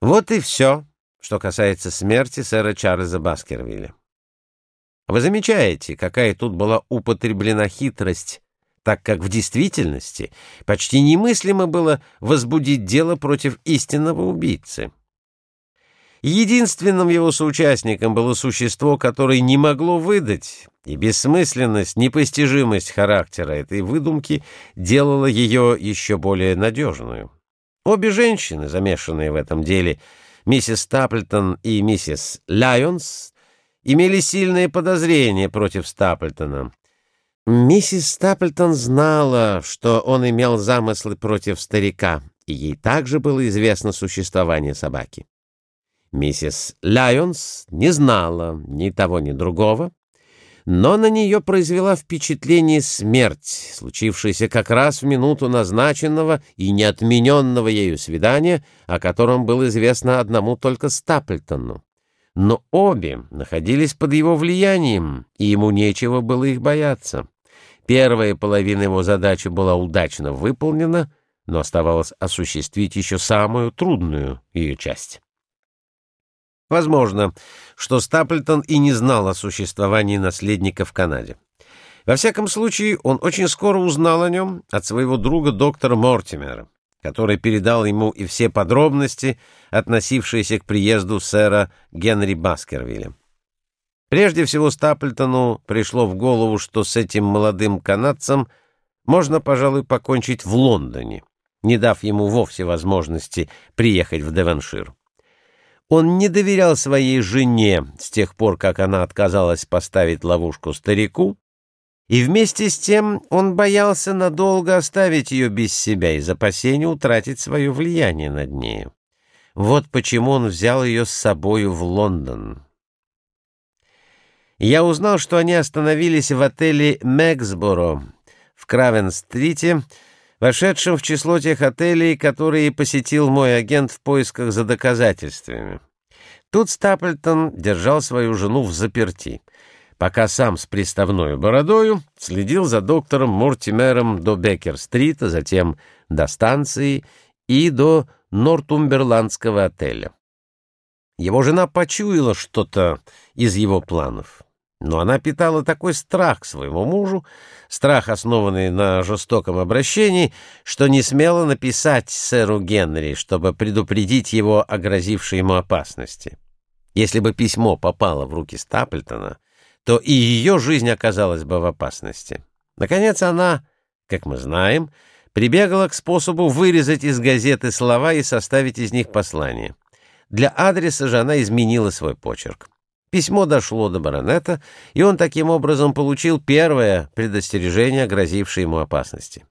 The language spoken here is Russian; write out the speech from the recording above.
Вот и все, что касается смерти сэра Чарльза Баскервилля. Вы замечаете, какая тут была употреблена хитрость, так как в действительности почти немыслимо было возбудить дело против истинного убийцы. Единственным его соучастником было существо, которое не могло выдать, и бессмысленность, непостижимость характера этой выдумки делала ее еще более надежную. Обе женщины, замешанные в этом деле, миссис Стаплтон и миссис Лайонс, имели сильные подозрения против Стаплтона. Миссис Стаплтон знала, что он имел замыслы против старика, и ей также было известно существование собаки. Миссис Лайонс не знала ни того, ни другого, но на нее произвела впечатление смерть, случившаяся как раз в минуту назначенного и неотмененного ею свидания, о котором было известно одному только Стаплтону. Но обе находились под его влиянием, и ему нечего было их бояться. Первая половина его задачи была удачно выполнена, но оставалось осуществить еще самую трудную ее часть. Возможно, что Стаплтон и не знал о существовании наследника в Канаде. Во всяком случае, он очень скоро узнал о нем от своего друга доктора Мортимера, который передал ему и все подробности, относившиеся к приезду сэра Генри Баскервилля. Прежде всего Стаплтону пришло в голову, что с этим молодым канадцем можно, пожалуй, покончить в Лондоне, не дав ему вовсе возможности приехать в Девоншир. Он не доверял своей жене с тех пор, как она отказалась поставить ловушку старику, и вместе с тем он боялся надолго оставить ее без себя из опасения утратить свое влияние над нею. Вот почему он взял ее с собою в Лондон. Я узнал, что они остановились в отеле «Мэксборо» в Кравен-стрите, вошедшим в число тех отелей, которые посетил мой агент в поисках за доказательствами. Тут Стаплтон держал свою жену в заперти, пока сам с приставной бородою следил за доктором Мортимером до Беккер-стрита, затем до станции и до Нортумберландского отеля. Его жена почуяла что-то из его планов. Но она питала такой страх к своему мужу, страх, основанный на жестоком обращении, что не смела написать сэру Генри, чтобы предупредить его о грозившей ему опасности. Если бы письмо попало в руки Стаплтона, то и ее жизнь оказалась бы в опасности. Наконец она, как мы знаем, прибегала к способу вырезать из газеты слова и составить из них послание. Для адреса же она изменила свой почерк. Письмо дошло до баронета, и он таким образом получил первое предостережение, грозившее ему опасности.